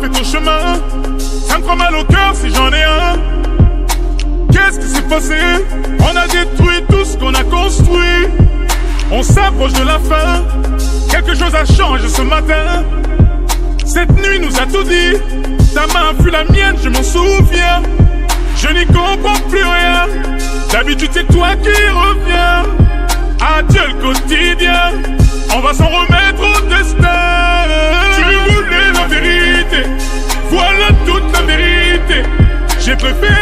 fais ton chemin. Ça me prend mal au cœur si j'en ai un. Qu'est-ce qui s'est passé? On a détruit tout ce qu'on a construit. On s'approche de la fin. Quelque chose a changé ce matin. Cette nuit nous a tout dit. Ta main fut la mienne, je m'en souviens. Je n'y comprends plus rien. D'habitude, c'est toi qui reviens. J'ai préféré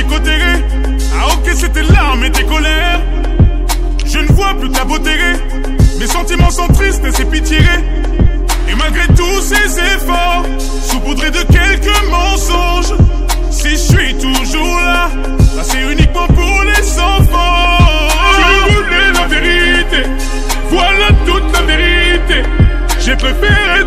Ah ok, c'était larmes et tes colères. Je ne vois plus ta beauté. Mes sentiments sont tristes et c'est pitié. Et malgré tous ces efforts, saupoudrés de quelques mensonges, si je suis toujours là, là c'est uniquement pour les enfants. Tu voulais la vérité, voilà toute la vérité. J'ai préféré